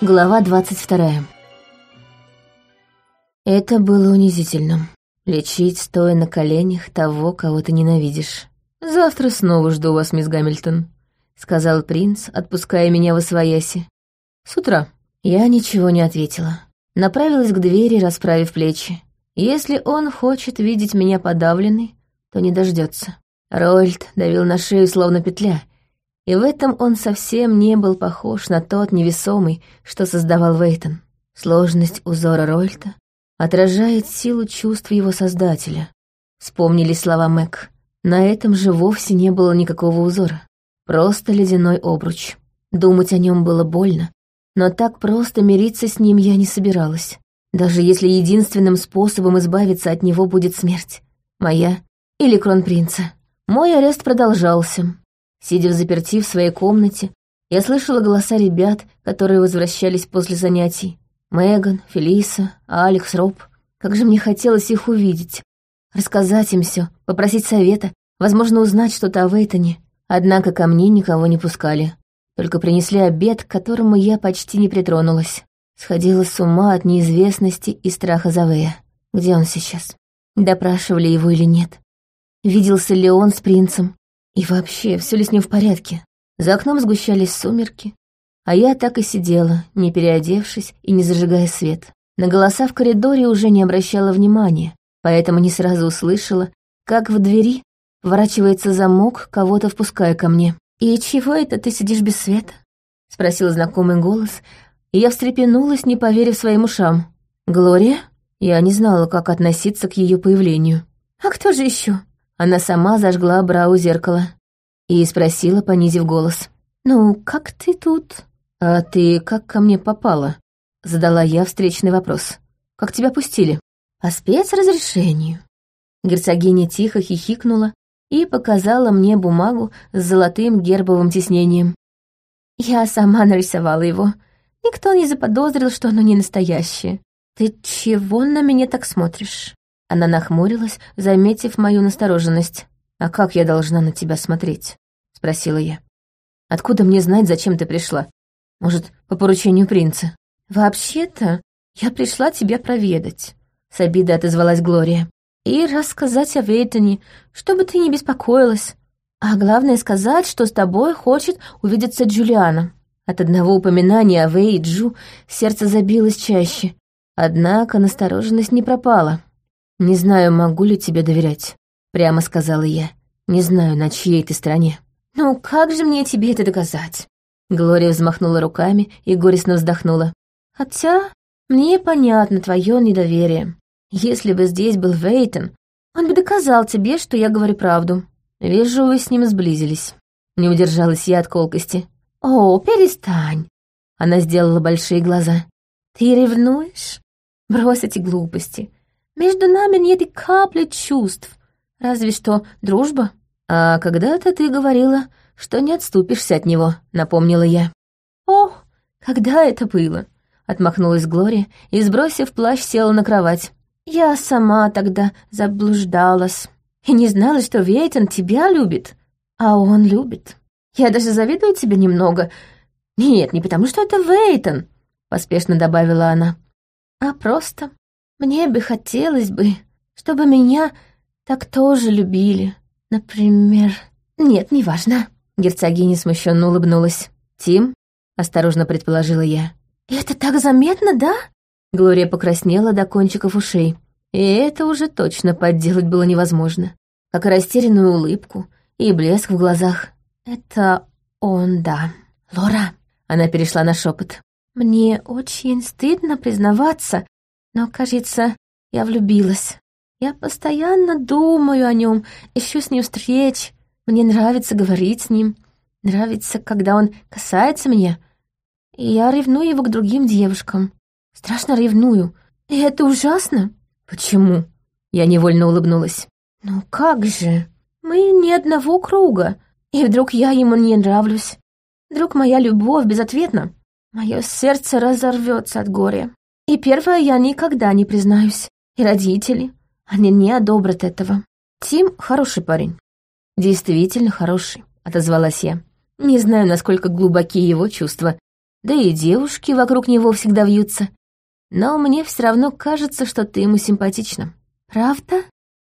Глава двадцать вторая. Это было унизительно. Лечить, стоя на коленях, того, кого ты ненавидишь. «Завтра снова жду вас, мисс Гамильтон», — сказал принц, отпуская меня в освояси. «С утра». Я ничего не ответила. Направилась к двери, расправив плечи. Если он хочет видеть меня подавленной, то не дождется. Рольд давил на шею, словно петля, и в этом он совсем не был похож на тот невесомый, что создавал Вейтон. Сложность узора Рольта отражает силу чувств его создателя. Вспомнили слова Мэг. На этом же вовсе не было никакого узора. Просто ледяной обруч. Думать о нем было больно, но так просто мириться с ним я не собиралась. Даже если единственным способом избавиться от него будет смерть. Моя или кронпринца. Мой арест продолжался. Сидя в заперти в своей комнате, я слышала голоса ребят, которые возвращались после занятий. Меган, Фелиса, Алекс, Роб. Как же мне хотелось их увидеть. Рассказать им все, попросить совета, возможно, узнать что-то о Вейтоне. Однако ко мне никого не пускали. Только принесли обед, к которому я почти не притронулась. Сходила с ума от неизвестности и страха за Вэя. Где он сейчас? Допрашивали его или нет? Виделся ли он с принцем? И вообще, все ли с ним в порядке? За окном сгущались сумерки, а я так и сидела, не переодевшись и не зажигая свет. На голоса в коридоре уже не обращала внимания, поэтому не сразу услышала, как в двери поворачивается замок, кого-то впуская ко мне. «И чего это ты сидишь без света?» — спросил знакомый голос, и я встрепенулась, не поверив своим ушам. «Глория?» Я не знала, как относиться к ее появлению. «А кто же еще? Она сама зажгла бра у зеркала и спросила, понизив голос. «Ну, как ты тут?» «А ты как ко мне попала?» Задала я встречный вопрос. «Как тебя пустили?» «По спецразрешению». Герцогиня тихо хихикнула и показала мне бумагу с золотым гербовым тиснением. Я сама нарисовала его. Никто не заподозрил, что оно не настоящее. Ты чего на меня так смотришь? Она нахмурилась, заметив мою настороженность. «А как я должна на тебя смотреть?» — спросила я. «Откуда мне знать, зачем ты пришла? Может, по поручению принца?» «Вообще-то, я пришла тебя проведать», — с обидой отозвалась Глория. «И рассказать о Вейтоне, чтобы ты не беспокоилась. А главное сказать, что с тобой хочет увидеться Джулиана». От одного упоминания о Вей и Джу сердце забилось чаще. Однако настороженность не пропала. «Не знаю, могу ли тебе доверять», — прямо сказала я. «Не знаю, на чьей ты стороне». «Ну, как же мне тебе это доказать?» Глория взмахнула руками и горестно вздохнула. «Хотя мне понятно твое недоверие. Если бы здесь был Вейтон, он бы доказал тебе, что я говорю правду. Вижу, вы с ним сблизились». Не удержалась я от колкости. «О, перестань!» Она сделала большие глаза. «Ты ревнуешь? Брось эти глупости. Между нами нет и капли чувств, разве что дружба. А когда-то ты говорила, что не отступишься от него, напомнила я. О, когда это было? Отмахнулась Глория и, сбросив плащ, села на кровать. Я сама тогда заблуждалась и не знала, что Вейтон тебя любит, а он любит. Я даже завидую тебе немного. Нет, не потому что это Вейтон, поспешно добавила она, а просто мне бы хотелось бы, чтобы меня так тоже любили. Например... Нет, неважно. Герцогиня смущенно улыбнулась. «Тим?» — осторожно предположила я. «Это так заметно, да?» Глория покраснела до кончиков ушей. И это уже точно подделать было невозможно. Как и растерянную улыбку и блеск в глазах. «Это он, да. Лора!» Она перешла на шепот. «Мне очень стыдно признаваться, но, кажется, я влюбилась. Я постоянно думаю о нем, ищу с ним встреч. Мне нравится говорить с ним. Нравится, когда он касается меня. И я ревную его к другим девушкам. Страшно ревную. И это ужасно. Почему? Я невольно улыбнулась. Ну как же? Мы не одного круга. И вдруг я ему не нравлюсь. Вдруг моя любовь безответна. Мое сердце разорвется от горя. И первое я никогда не признаюсь. И родители, они не одобрят этого. Тим хороший парень. Действительно хороший, отозвалась я. Не знаю, насколько глубоки его чувства, Да и девушки вокруг него всегда вьются. Но мне все равно кажется, что ты ему симпатична. Правда?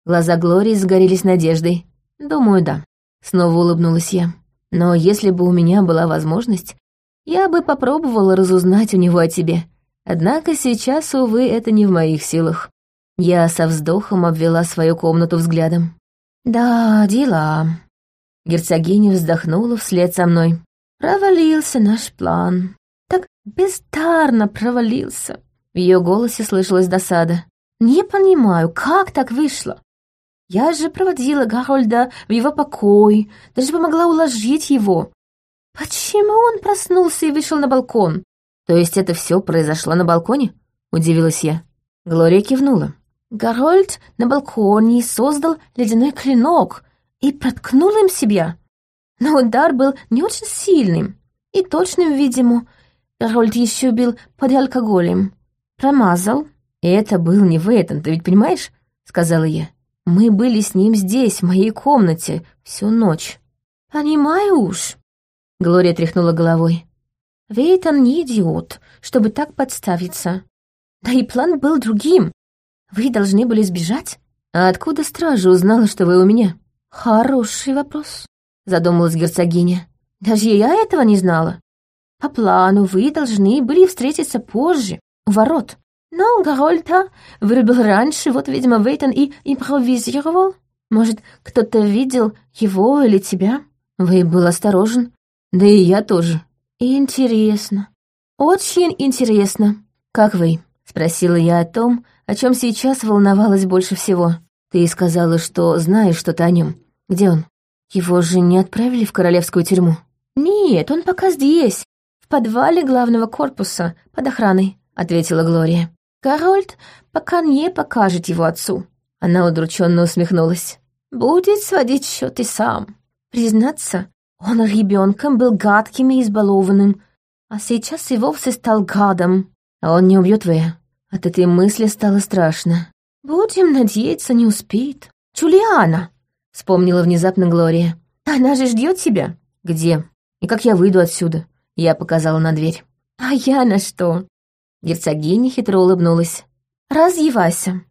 Глаза Глории загорелись надеждой. Думаю, да. Снова улыбнулась я. Но если бы у меня была возможность, я бы попробовала разузнать у него о тебе. Однако сейчас, увы, это не в моих силах. Я со вздохом обвела свою комнату взглядом. «Да, дела». Герцогиня вздохнула вслед за мной. «Провалился наш план. Так бездарно провалился». В ее голосе слышалась досада. «Не понимаю, как так вышло? Я же проводила Гарольда в его покой, даже помогла уложить его. Почему он проснулся и вышел на балкон? То есть это все произошло на балконе? Удивилась я. Глория кивнула. Гарольд на балконе создал ледяной клинок и проткнул им себя. Но удар был не очень сильным и точным, видимо. Гарольд еще был под алкоголем. Промазал. И это был не Вейтон, ты ведь понимаешь? Сказала я. Мы были с ним здесь, в моей комнате, всю ночь. Понимаю уж. Глория тряхнула головой. Вейтон не идиот, чтобы так подставиться. Да и план был другим. Вы должны были сбежать? А откуда стража узнала, что вы у меня? Хороший вопрос, задумалась герцогиня. Даже я этого не знала. По плану вы должны были встретиться позже, у ворот. Но Гарольта вырубил раньше, вот, видимо, Вейтон и импровизировал. Может, кто-то видел его или тебя? Вы был осторожен. Да и я тоже. Интересно. Очень интересно. Как вы? Спросила я о том, о чем сейчас волновалась больше всего. Ты сказала, что знаешь что-то о нем. Где он? Его же не отправили в королевскую тюрьму. Нет, он пока здесь, в подвале главного корпуса, под охраной, ответила Глория. Корольд пока не покажет его отцу. Она удрученно усмехнулась. Будет сводить счеты сам. Признаться, он ребенком был гадким и избалованным, а сейчас и вовсе стал гадом. А он не убьет Вэя. От этой мысли стало страшно. «Будем надеяться, не успеет». «Джулиана!» — вспомнила внезапно Глория. «Она же ждет тебя». «Где? И как я выйду отсюда?» Я показала на дверь. «А я на что?» Герцогиня хитро улыбнулась. «Разъевайся».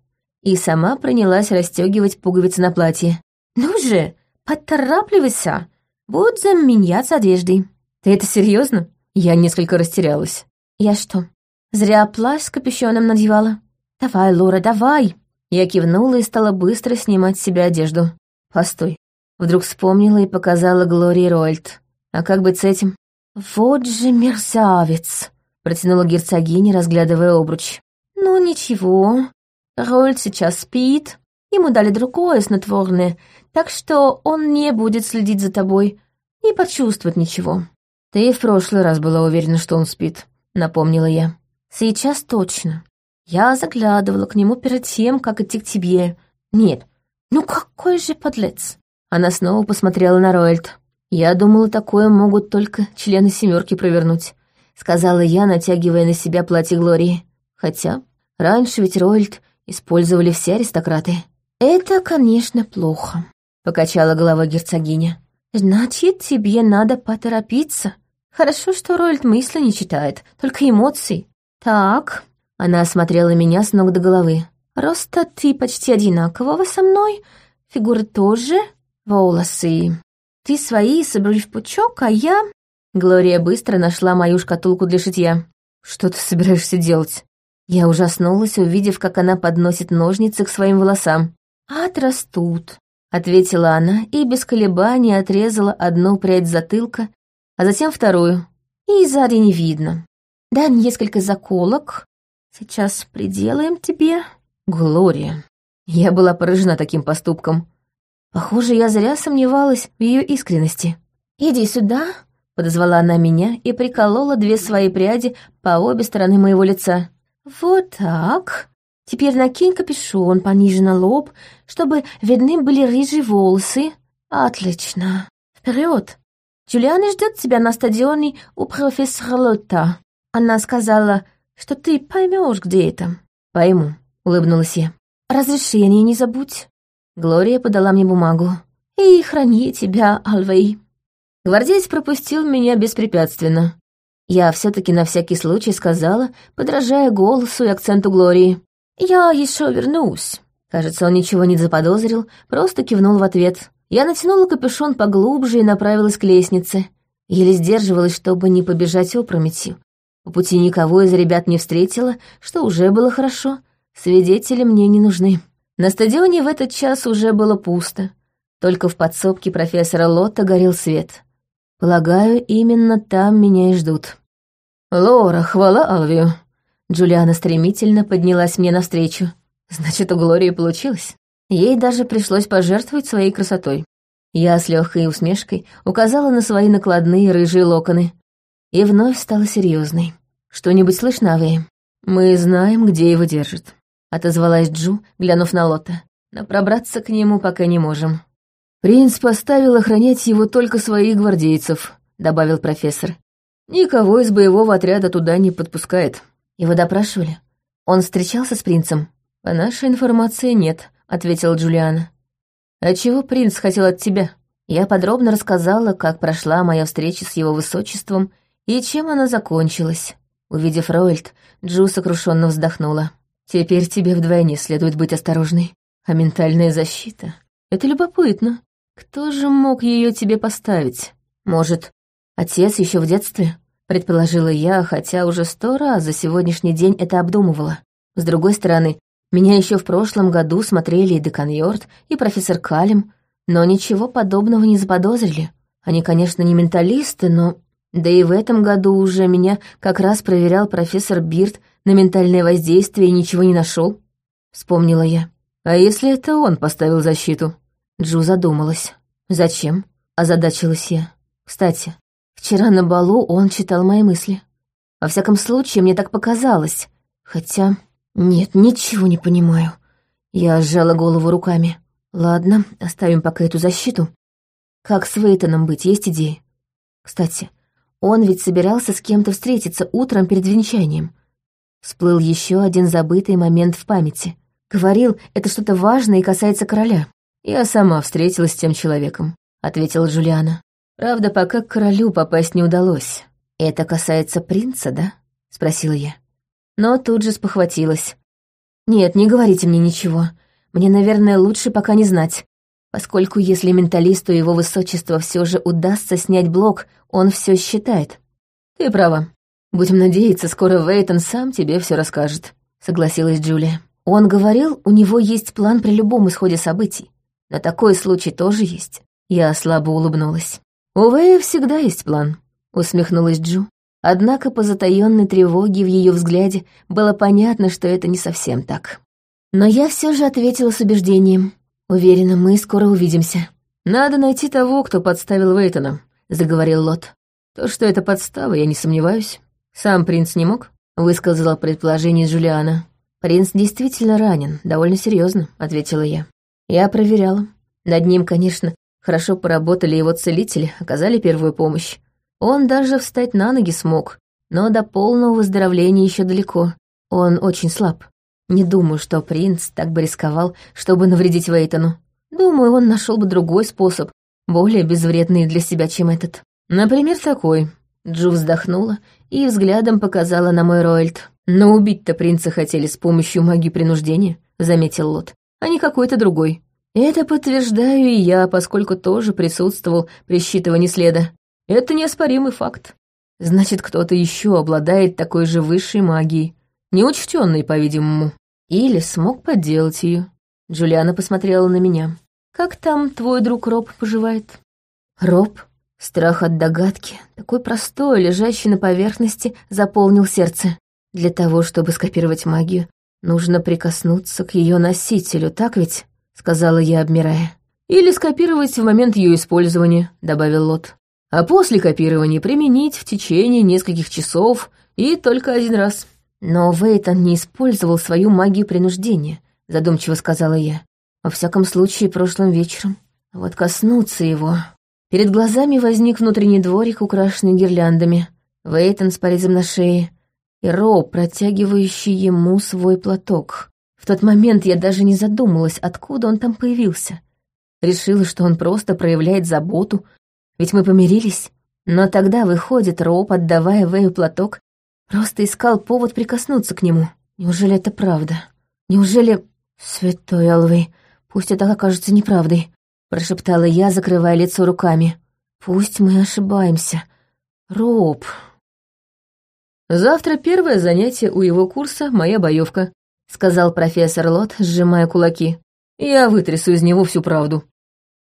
И сама принялась расстегивать пуговицы на платье. «Ну же, поторапливайся, будем меняться одеждой». «Ты это серьезно? Я несколько растерялась. «Я что, Зря плащ с капюшоном надевала. Давай, Лора, давай!» Я кивнула и стала быстро снимать с себя одежду. «Постой». Вдруг вспомнила и показала Глории Рольд. «А как быть с этим?» «Вот же мерзавец!» Протянула герцогиня, разглядывая обруч. «Ну ничего, Рольд сейчас спит. Ему дали другое снотворное, так что он не будет следить за тобой, не почувствует ничего». «Ты в прошлый раз была уверена, что он спит», — напомнила я. Сейчас точно. Я заглядывала к нему перед тем, как идти к тебе. Нет, ну какой же подлец. Она снова посмотрела на Роэльд. Я думала, такое могут только члены семерки провернуть, сказала я, натягивая на себя платье Глории. Хотя раньше ведь Роэльд использовали все аристократы. Это, конечно, плохо, покачала головой герцогиня. Значит, тебе надо поторопиться. Хорошо, что Роэльд мысли не читает, только эмоции. «Так», — она осмотрела меня с ног до головы. «Роста ты почти одинакового со мной, фигура тоже, волосы. Ты свои собрали в пучок, а я...» Глория быстро нашла мою шкатулку для шитья. «Что ты собираешься делать?» Я ужаснулась, увидев, как она подносит ножницы к своим волосам. «Отрастут», — ответила она и без колебаний отрезала одну прядь затылка, а затем вторую. И сзади не видно. Дай несколько заколок. Сейчас приделаем тебе. Глория. Я была поражена таким поступком. Похоже, я зря сомневалась в ее искренности. «Иди сюда», — подозвала она меня и приколола две свои пряди по обе стороны моего лица. «Вот так. Теперь накинь капюшон пониже на лоб, чтобы видны были рыжие волосы. Отлично. Вперед. Джулиана ждет тебя на стадионе у профессора Лотта. Она сказала, что ты поймешь, где это. Пойму, улыбнулась я. Разрешение не забудь. Глория подала мне бумагу. И храни тебя, Алвей. Гвардеец пропустил меня беспрепятственно. Я все таки на всякий случай сказала, подражая голосу и акценту Глории. «Я еще вернусь». Кажется, он ничего не заподозрил, просто кивнул в ответ. Я натянула капюшон поглубже и направилась к лестнице. Еле сдерживалась, чтобы не побежать опрометью. По пути никого из ребят не встретила, что уже было хорошо. Свидетели мне не нужны. На стадионе в этот час уже было пусто. Только в подсобке профессора Лотта горел свет. Полагаю, именно там меня и ждут. «Лора, хвала Алвию!» Джулиана стремительно поднялась мне навстречу. Значит, у Глории получилось. Ей даже пришлось пожертвовать своей красотой. Я с легкой усмешкой указала на свои накладные рыжие локоны. И вновь стала серьезной. «Что-нибудь слышно, Авея?» «Мы знаем, где его держат», — отозвалась Джу, глянув на Лота. «Но пробраться к нему пока не можем». «Принц поставил охранять его только своих гвардейцев», — добавил профессор. «Никого из боевого отряда туда не подпускает». Его допрашивали. Он встречался с принцем? «По нашей информации нет», — ответила Джулиана. «А чего принц хотел от тебя?» Я подробно рассказала, как прошла моя встреча с его высочеством и чем она закончилась. Увидев Ройльд, Джу сокрушенно вздохнула. «Теперь тебе вдвойне следует быть осторожной. А ментальная защита? Это любопытно. Кто же мог ее тебе поставить? Может, отец еще в детстве?» Предположила я, хотя уже сто раз за сегодняшний день это обдумывала. С другой стороны, меня еще в прошлом году смотрели и Декан Йорд, и профессор Калим, но ничего подобного не заподозрили. Они, конечно, не менталисты, но... Да и в этом году уже меня как раз проверял профессор Бирд на ментальное воздействие и ничего не нашел. Вспомнила я. А если это он поставил защиту? Джу задумалась. Зачем? Озадачилась я. Кстати, вчера на балу он читал мои мысли. Во всяком случае, мне так показалось. Хотя... «Нет, ничего не понимаю». Я сжала голову руками. «Ладно, оставим пока эту защиту. Как с Вейтоном быть, есть идеи? Кстати, он ведь собирался с кем-то встретиться утром перед венчанием. Всплыл еще один забытый момент в памяти. Говорил, это что-то важное и касается короля. «Я сама встретилась с тем человеком», — ответила Джулиана. «Правда, пока к королю попасть не удалось». «Это касается принца, да?» — спросила я но тут же спохватилась. «Нет, не говорите мне ничего. Мне, наверное, лучше пока не знать, поскольку если менталисту его высочества все же удастся снять блок, он все считает». «Ты права. Будем надеяться, скоро Вейтон сам тебе все расскажет», — согласилась Джулия. «Он говорил, у него есть план при любом исходе событий. На такой случай тоже есть». Я слабо улыбнулась. «У Вэя всегда есть план», — усмехнулась Джу. Однако по затаённой тревоге в ее взгляде было понятно, что это не совсем так. Но я все же ответила с убеждением. Уверена, мы скоро увидимся. «Надо найти того, кто подставил Вейтона», — заговорил Лот. «То, что это подстава, я не сомневаюсь. Сам принц не мог?» — высказала предположение Джулиана. «Принц действительно ранен, довольно серьезно, ответила я. Я проверяла. Над ним, конечно, хорошо поработали его целители, оказали первую помощь. Он даже встать на ноги смог, но до полного выздоровления еще далеко. Он очень слаб. Не думаю, что принц так бы рисковал, чтобы навредить Вейтону. Думаю, он нашел бы другой способ, более безвредный для себя, чем этот. Например, такой. Джу вздохнула и взглядом показала на мой Ройльд. «Но убить-то принца хотели с помощью магии принуждения», — заметил Лот, «а не какой-то другой». Это подтверждаю и я, поскольку тоже присутствовал при считывании следа. Это неоспоримый факт. Значит, кто-то еще обладает такой же высшей магией, неучтенной, по-видимому. Или смог подделать ее. Джулиана посмотрела на меня. «Как там твой друг Роб поживает?» Роб, страх от догадки, такой простой, лежащий на поверхности, заполнил сердце. Для того, чтобы скопировать магию, нужно прикоснуться к ее носителю, так ведь? Сказала я, обмирая. Или скопировать в момент ее использования, добавил Лот а после копирования применить в течение нескольких часов и только один раз. Но Вейтон не использовал свою магию принуждения, задумчиво сказала я. Во всяком случае, прошлым вечером. Вот коснуться его. Перед глазами возник внутренний дворик, украшенный гирляндами. Вейтон с порезом на шее и Роб, протягивающий ему свой платок. В тот момент я даже не задумалась, откуда он там появился. Решила, что он просто проявляет заботу ведь мы помирились. Но тогда выходит Роб, отдавая Вэю платок, просто искал повод прикоснуться к нему. Неужели это правда? Неужели... Святой Алвей, пусть это окажется неправдой, прошептала я, закрывая лицо руками. Пусть мы ошибаемся. Роб. Завтра первое занятие у его курса — моя боевка, сказал профессор Лот, сжимая кулаки. Я вытрясу из него всю правду.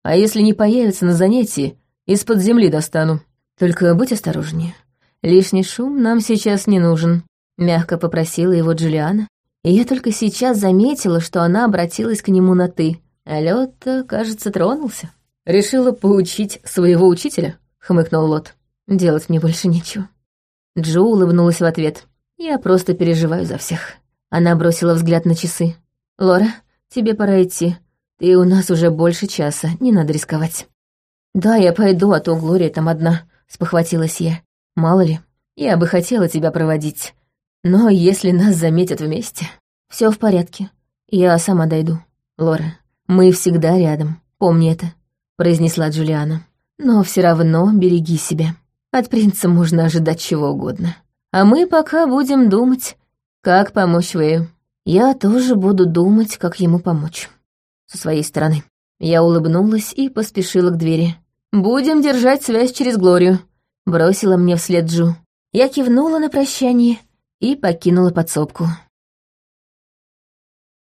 А если не появится на занятии, из-под земли достану. Только будь осторожнее. Лишний шум нам сейчас не нужен», — мягко попросила его Джулиана. И я только сейчас заметила, что она обратилась к нему на «ты». А лед, кажется, тронулся. «Решила поучить своего учителя?» — хмыкнул Лот. «Делать мне больше нечего». Джо улыбнулась в ответ. «Я просто переживаю за всех». Она бросила взгляд на часы. «Лора, тебе пора идти. Ты у нас уже больше часа, не надо рисковать». «Да, я пойду, а то Глория там одна», спохватилась я. Мало ли, я бы хотела тебя проводить. Но если нас заметят вместе... все в порядке. Я сама дойду. Лора, мы всегда рядом, помни это, произнесла Джулиана. Но все равно береги себя. От принца можно ожидать чего угодно. А мы пока будем думать, как помочь Вэю. Я тоже буду думать, как ему помочь. Со своей стороны. Я улыбнулась и поспешила к двери. «Будем держать связь через Глорию», — бросила мне вслед Джу. Я кивнула на прощание и покинула подсобку.